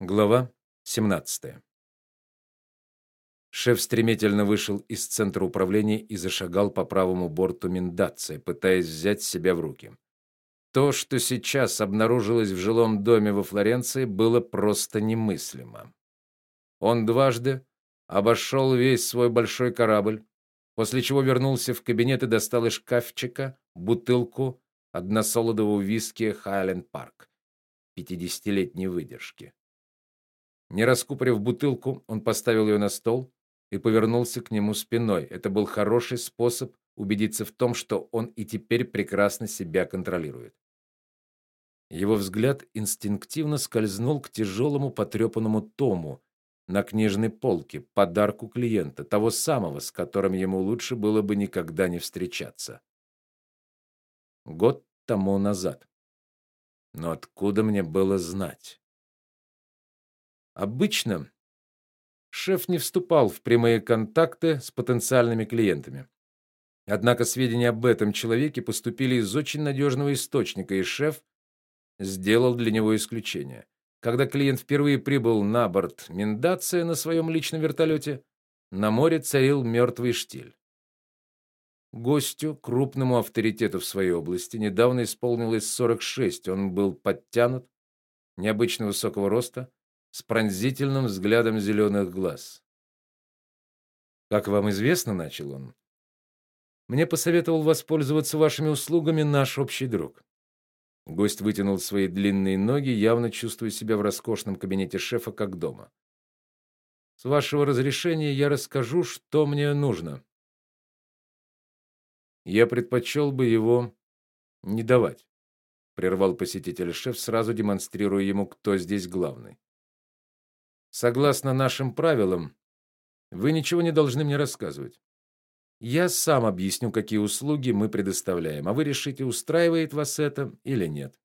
Глава 17. Шеф стремительно вышел из центра управления и зашагал по правому борту Миндации, пытаясь взять себя в руки. То, что сейчас обнаружилось в жилом доме во Флоренции, было просто немыслимо. Он дважды обошел весь свой большой корабль, после чего вернулся в кабинет и достал из шкафчика бутылку односолодового виски Highland Park 50-летней выдержки. Не раскупорив бутылку, он поставил ее на стол и повернулся к нему спиной. Это был хороший способ убедиться в том, что он и теперь прекрасно себя контролирует. Его взгляд инстинктивно скользнул к тяжелому потрепанному тому на книжной полке, подарку клиента, того самого, с которым ему лучше было бы никогда не встречаться. Год тому назад. Но откуда мне было знать? Обычно шеф не вступал в прямые контакты с потенциальными клиентами. Однако сведения об этом человеке поступили из очень надежного источника, и шеф сделал для него исключение. Когда клиент впервые прибыл на борт Миндация на своем личном вертолете, на море царил мертвый штиль. Гостю, крупному авторитету в своей области, недавно исполнилось 46. Он был подтянут, необычно высокого роста, с пронзительным взглядом зеленых глаз. Как вам известно, начал он. Мне посоветовал воспользоваться вашими услугами наш общий друг. Гость вытянул свои длинные ноги, явно чувствуя себя в роскошном кабинете шефа как дома. С вашего разрешения я расскажу, что мне нужно. Я предпочел бы его не давать, прервал посетитель шеф, сразу демонстрируя ему, кто здесь главный. Согласно нашим правилам, вы ничего не должны мне рассказывать. Я сам объясню, какие услуги мы предоставляем, а вы решите, устраивает вас это или нет.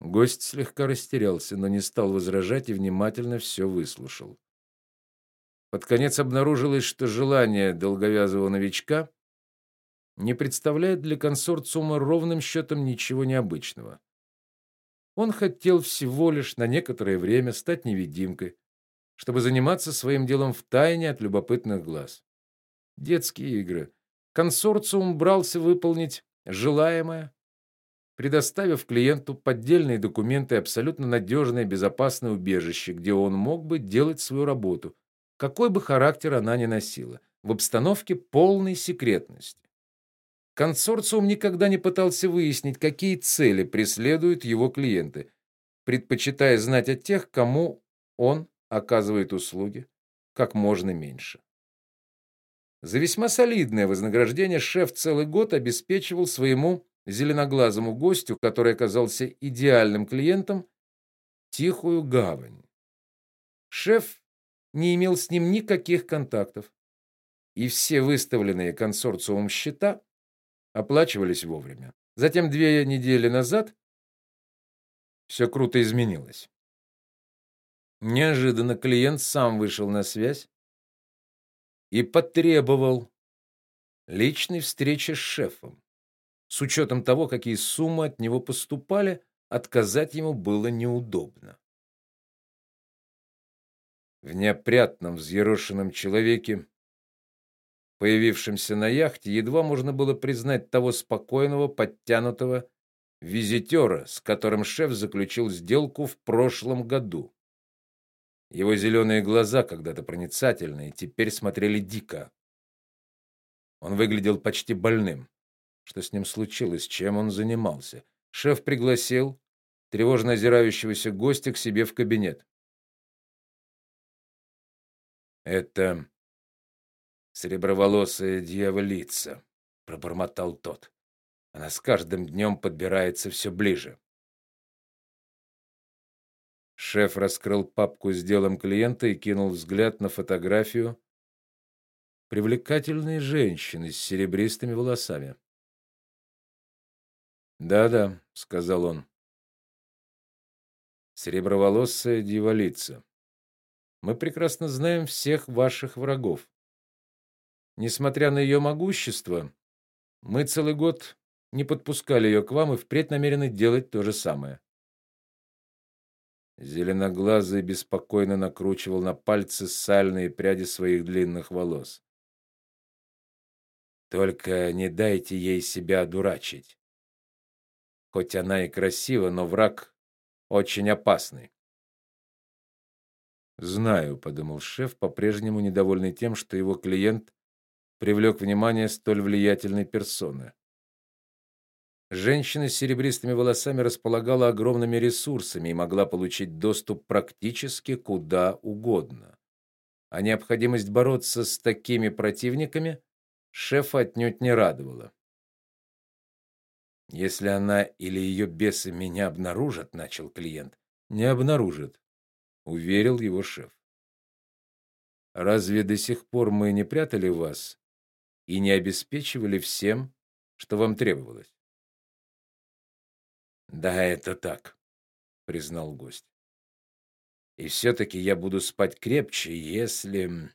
Гость слегка растерялся, но не стал возражать и внимательно все выслушал. Под конец обнаружилось, что желание долговязого новичка не представляет для консорциума ровным счетом ничего необычного. Он хотел всего лишь на некоторое время стать невидимкой, чтобы заниматься своим делом в тайне от любопытных глаз. Детские игры. Консорциум брался выполнить желаемое, предоставив клиенту поддельные документы и абсолютно надежное безопасное убежище, где он мог бы делать свою работу, какой бы характер она ни носила, в обстановке полной секретности. Консорциум никогда не пытался выяснить, какие цели преследуют его клиенты, предпочитая знать о тех, кому он оказывает услуги, как можно меньше. За весьма солидное вознаграждение шеф целый год обеспечивал своему зеленоглазому гостю, который оказался идеальным клиентом, тихую гавань. Шеф не имел с ним никаких контактов, и все выставленные консорциумом счета оплачивались вовремя. Затем две недели назад все круто изменилось. Неожиданно клиент сам вышел на связь и потребовал личной встречи с шефом. С учетом того, какие суммы от него поступали, отказать ему было неудобно. В неопрятном, взъерошенном человеке появившемся на яхте, едва можно было признать того спокойного, подтянутого визитера, с которым шеф заключил сделку в прошлом году. Его зеленые глаза, когда-то проницательные, теперь смотрели дико. Он выглядел почти больным. Что с ним случилось, чем он занимался? Шеф пригласил тревожно озирающегося гостя к себе в кабинет. Это Сереброволосая дьяволица, пробормотал тот. Она с каждым днем подбирается все ближе. Шеф раскрыл папку с делом клиента и кинул взгляд на фотографию привлекательной женщины с серебристыми волосами. "Да-да", сказал он. "Сереброволосая дьяволица. Мы прекрасно знаем всех ваших врагов. Несмотря на ее могущество, мы целый год не подпускали ее к вам и впредь намерены делать то же самое. Зеленоглазый беспокойно накручивал на пальцы сальные пряди своих длинных волос. Только не дайте ей себя одурачить. Хоть она и красива, но враг очень опасный. Знаю, подумал шеф, по-прежнему недовольный тем, что его клиент привлек внимание столь влиятельной персоны. Женщина с серебристыми волосами располагала огромными ресурсами и могла получить доступ практически куда угодно. А необходимость бороться с такими противниками шефа отнюдь не радовала. Если она или ее бесы меня обнаружат, начал клиент. Не обнаружат, уверил его шеф. Разве до сих пор мы не прятали вас и не обеспечивали всем, что вам требовалось? Да, это так, признал гость. И все таки я буду спать крепче, если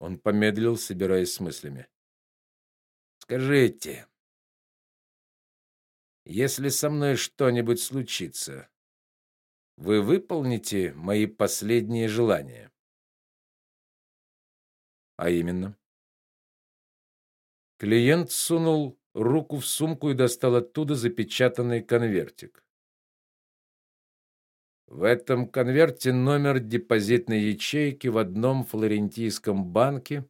Он помедлил, собираясь с мыслями. Скажите, если со мной что-нибудь случится, вы выполните мои последние желания? А именно, клиент сунул руку в сумку и достал оттуда запечатанный конвертик. В этом конверте номер депозитной ячейки в одном флорентийском банке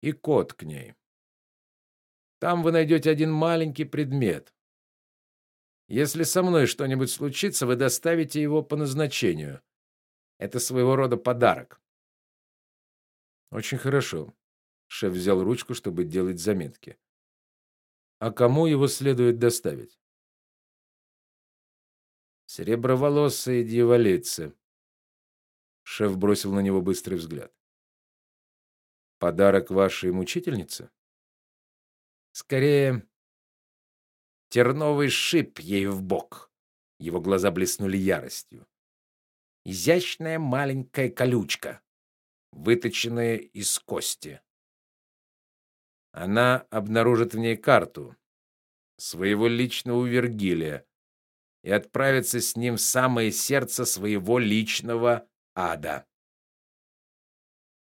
и код к ней. Там вы найдете один маленький предмет. Если со мной что-нибудь случится, вы доставите его по назначению. Это своего рода подарок. Очень хорошо. Шеф взял ручку, чтобы делать заметки. А кому его следует доставить? Сереброволосые дьяволицы. Шеф бросил на него быстрый взгляд. Подарок вашей мучительнице? Скорее терновый шип ей в бок. Его глаза блеснули яростью. Изящная маленькая колючка, выточенная из кости. Она обнаружит в ней карту своего личного Вергилия и отправится с ним в самое сердце своего личного ада.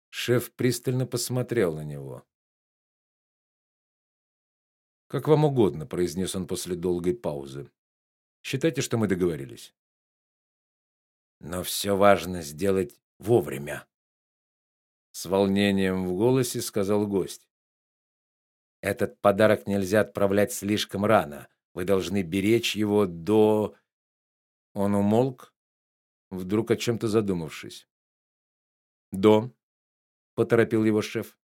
Шеф пристально посмотрел на него. Как вам угодно, произнес он после долгой паузы. Считайте, что мы договорились. Но все важно сделать вовремя. С волнением в голосе сказал гость. Этот подарок нельзя отправлять слишком рано. Вы должны беречь его до Он умолк, вдруг о чем то задумавшись. До поторопил его шеф.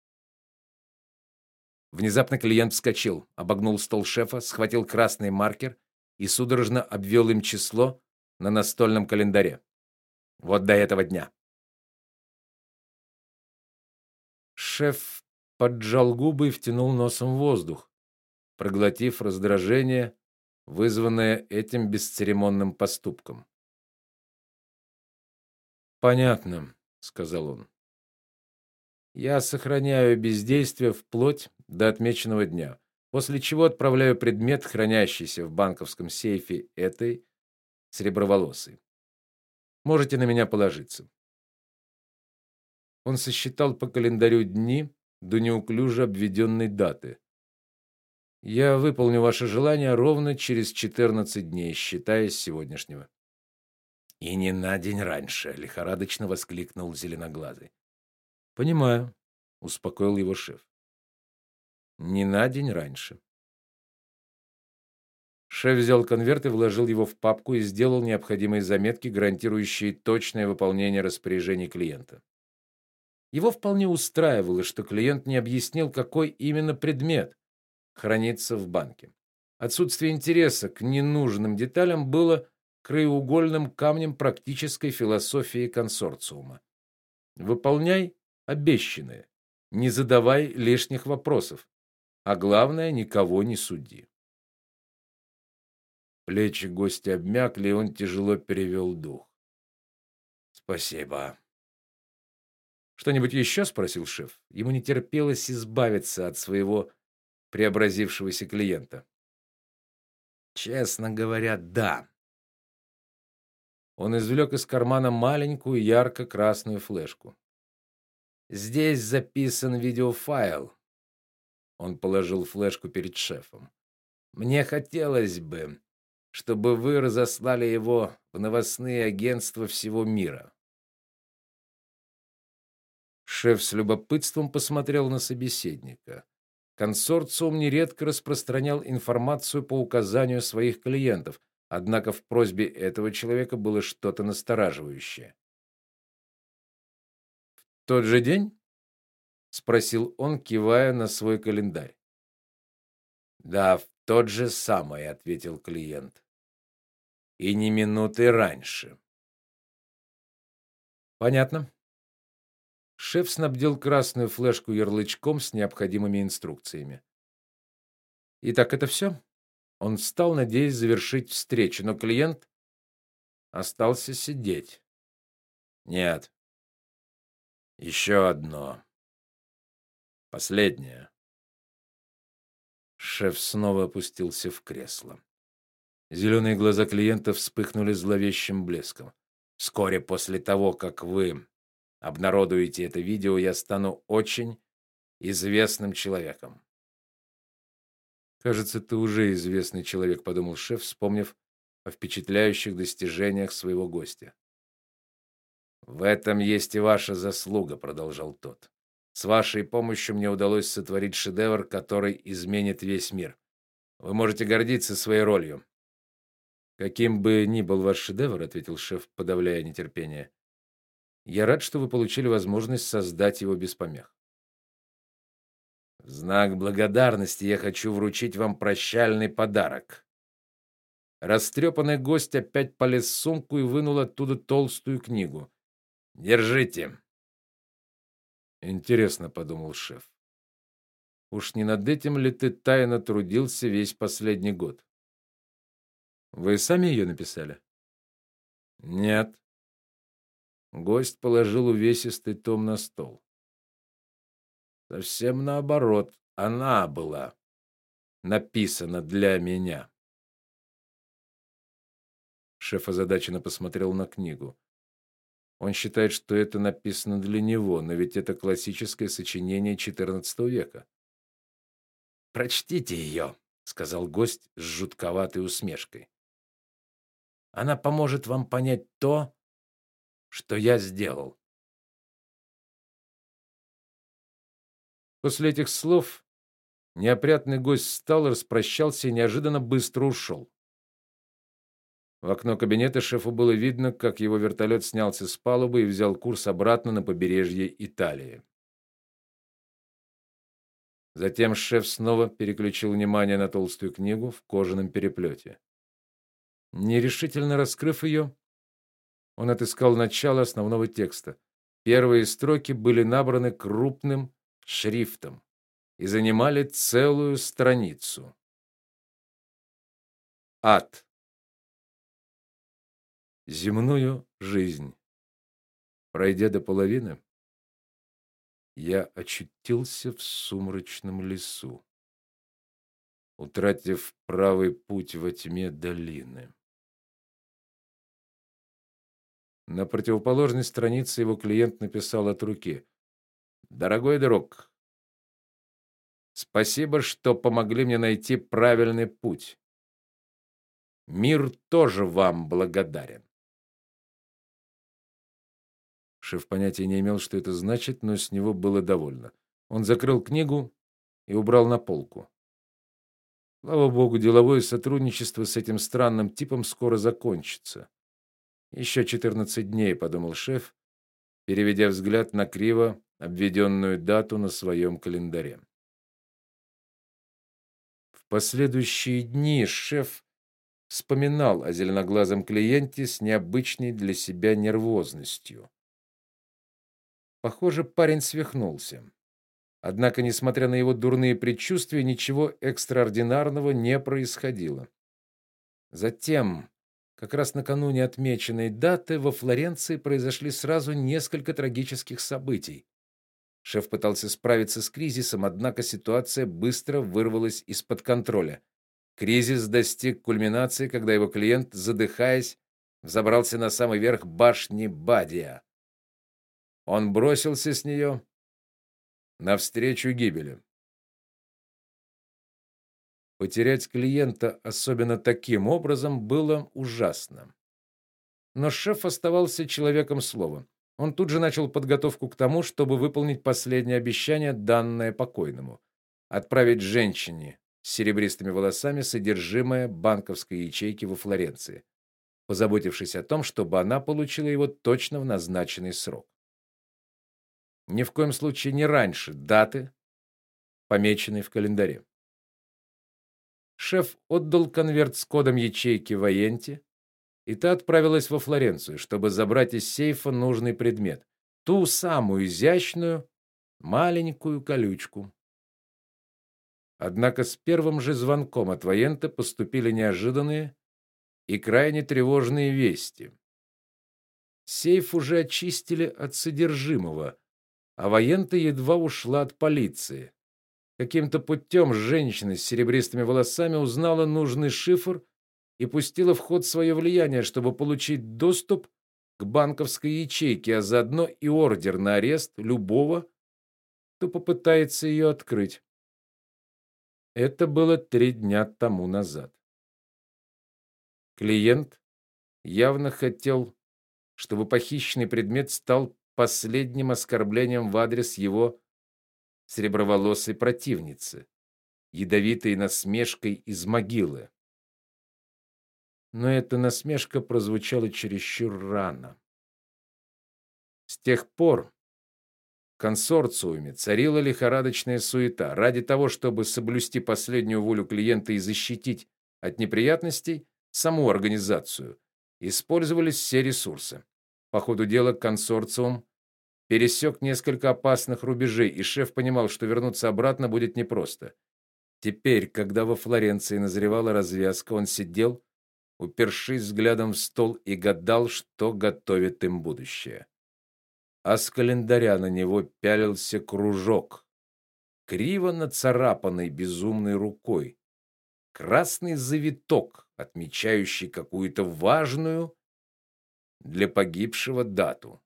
Внезапно клиент вскочил, обогнул стол шефа, схватил красный маркер и судорожно обвел им число на настольном календаре. Вот до этого дня. Шеф поджал губы и втянул носом воздух, проглотив раздражение, вызванное этим бесцеремонным поступком. Понятно, сказал он. Я сохраняю бездействие вплоть до отмеченного дня, после чего отправляю предмет, хранящийся в банковском сейфе этой сереброволосой. Можете на меня положиться. Он сосчитал по календарю дни до неуклюже обведенной даты. Я выполню ваше желание ровно через 14 дней, считая с сегодняшнего. И не на день раньше, лихорадочно воскликнул зеленоглазый. Понимаю, успокоил его шеф. Не на день раньше. Шеф взял конверт и вложил его в папку и сделал необходимые заметки, гарантирующие точное выполнение распоряжений клиента. Его вполне устраивало, что клиент не объяснил, какой именно предмет хранится в банке. Отсутствие интереса к ненужным деталям было краеугольным камнем практической философии консорциума. Выполняй обещанное. Не задавай лишних вопросов, а главное никого не суди. Плечи гостя обмякли, и он тяжело перевел дух. Спасибо. Что-нибудь еще?» — спросил шеф. Ему не терпелось избавиться от своего преобразившегося клиента. Честно говоря, да. Он извлек из кармана маленькую ярко-красную флешку. Здесь записан видеофайл. Он положил флешку перед шефом. Мне хотелось бы, чтобы вы разослали его в новостные агентства всего мира. Шеф с любопытством посмотрел на собеседника. Консорциум нередко распространял информацию по указанию своих клиентов, однако в просьбе этого человека было что-то настораживающее. В тот же день спросил он, кивая на свой календарь. Да, в тот же самый, ответил клиент. И не минуты раньше. Понятно. Шеф снабдил красную флешку ярлычком с необходимыми инструкциями. Итак, это все?» Он встал, надеясь завершить встречу, но клиент остался сидеть. Нет. Еще одно. Последнее. Шеф снова опустился в кресло. Зеленые глаза клиента вспыхнули зловещим блеском. Вскоре после того, как вы обнародуете это видео, я стану очень известным человеком. Кажется, ты уже известный человек, подумал шеф, вспомнив о впечатляющих достижениях своего гостя. В этом есть и ваша заслуга, продолжал тот. С вашей помощью мне удалось сотворить шедевр, который изменит весь мир. Вы можете гордиться своей ролью. Каким бы ни был ваш шедевр, ответил шеф, подавляя нетерпение. Я рад, что вы получили возможность создать его без помех. В знак благодарности я хочу вручить вам прощальный подарок. Растрепанный гость опять полез в сумку и вынул оттуда толстую книгу. Держите. Интересно, подумал шеф. Уж не над этим ли ты тайно трудился весь последний год? Вы сами ее написали? Нет. Гость положил увесистый том на стол. Совсем наоборот, она была написана для меня. Шеф озадаченно посмотрел на книгу. Он считает, что это написано для него, но ведь это классическое сочинение XIV века. Прочтите ее», — сказал гость с жутковатой усмешкой. Она поможет вам понять то, что я сделал. После этих слов неопрятный гость встал, распрощался и неожиданно быстро ушел. В окно кабинета шефу было видно, как его вертолет снялся с палубы и взял курс обратно на побережье Италии. Затем шеф снова переключил внимание на толстую книгу в кожаном переплете. Нерешительно раскрыв ее, он отыскал начало основного текста. Первые строки были набраны крупным шрифтом и занимали целую страницу. Ад. Земную жизнь. Пройдя до половины, я очутился в сумрачном лесу, утратив правый путь во тьме долины. На противоположной странице его клиент написал от руки: "Дорогой друг, спасибо, что помогли мне найти правильный путь. Мир тоже вам благодарен". Шеф понятия не имел, что это значит, но с него было довольно. Он закрыл книгу и убрал на полку. Слава богу, деловое сотрудничество с этим странным типом скоро закончится. Еще четырнадцать дней, подумал шеф, переведя взгляд на криво обведенную дату на своем календаре. В последующие дни шеф вспоминал о зеленоглазом клиенте с необычной для себя нервозностью. Похоже, парень свихнулся. Однако, несмотря на его дурные предчувствия, ничего экстраординарного не происходило. Затем как раз накануне отмеченной даты во Флоренции произошли сразу несколько трагических событий. Шеф пытался справиться с кризисом, однако ситуация быстро вырвалась из-под контроля. Кризис достиг кульминации, когда его клиент, задыхаясь, взобрался на самый верх башни Бадия. Он бросился с нее навстречу гибели. Потерять клиента, особенно таким образом, было ужасно. Но шеф оставался человеком слова. Он тут же начал подготовку к тому, чтобы выполнить последнее обещание, данное покойному отправить женщине с серебристыми волосами содержимое банковской ячейки во Флоренции, позаботившись о том, чтобы она получила его точно в назначенный срок. Ни в коем случае не раньше даты, помеченной в календаре. Шеф отдал конверт с кодом ячейки Ваенте, и та отправилась во Флоренцию, чтобы забрать из сейфа нужный предмет, ту самую изящную маленькую колючку. Однако с первым же звонком от Ваенте поступили неожиданные и крайне тревожные вести. Сейф уже очистили от содержимого, а Ваенте едва ушла от полиции. Каким-то путем женщина с серебристыми волосами узнала нужный шифр и пустила в ход свое влияние, чтобы получить доступ к банковской ячейке, а заодно и ордер на арест любого, кто попытается ее открыть. Это было три дня тому назад. Клиент явно хотел, чтобы похищенный предмет стал последним оскорблением в адрес его сереброволосой противницы, ядовитой насмешкой из могилы. Но эта насмешка прозвучала чересчур рано. С тех пор в консорциуме царила лихорадочная суета. Ради того, чтобы соблюсти последнюю волю клиента и защитить от неприятностей саму организацию, использовались все ресурсы. По ходу дела консорциум пересек несколько опасных рубежей, и шеф понимал, что вернуться обратно будет непросто. Теперь, когда во Флоренции назревала развязка, он сидел, упершись взглядом в стол и гадал, что готовит им будущее. А с календаря на него пялился кружок, криво нацарапанный безумной рукой. Красный завиток, отмечающий какую-то важную для погибшего дату.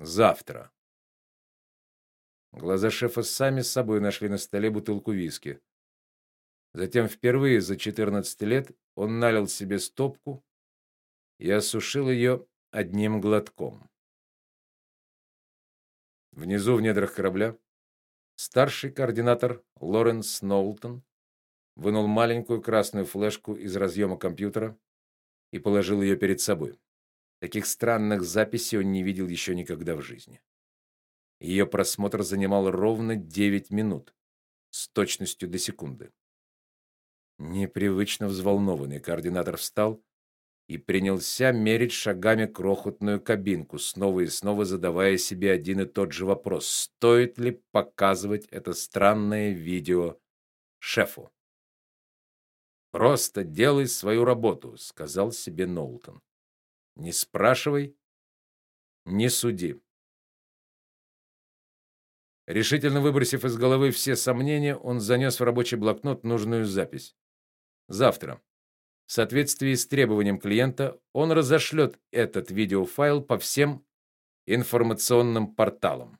Завтра. Глаза шефа сами с собой нашли на столе бутылку виски. Затем впервые за 14 лет он налил себе стопку и осушил ее одним глотком. Внизу в недрах корабля старший координатор Лоренс Ноултон вынул маленькую красную флешку из разъема компьютера и положил ее перед собой. Таких странных записей он не видел еще никогда в жизни. Ее просмотр занимал ровно 9 минут, с точностью до секунды. Непривычно взволнованный координатор встал и принялся мерить шагами крохотную кабинку, снова и снова задавая себе один и тот же вопрос: стоит ли показывать это странное видео шефу? Просто делай свою работу, сказал себе Ноултон. Не спрашивай, не суди. Решительно выбросив из головы все сомнения, он занес в рабочий блокнот нужную запись. Завтра, в соответствии с требованием клиента, он разошлет этот видеофайл по всем информационным порталам.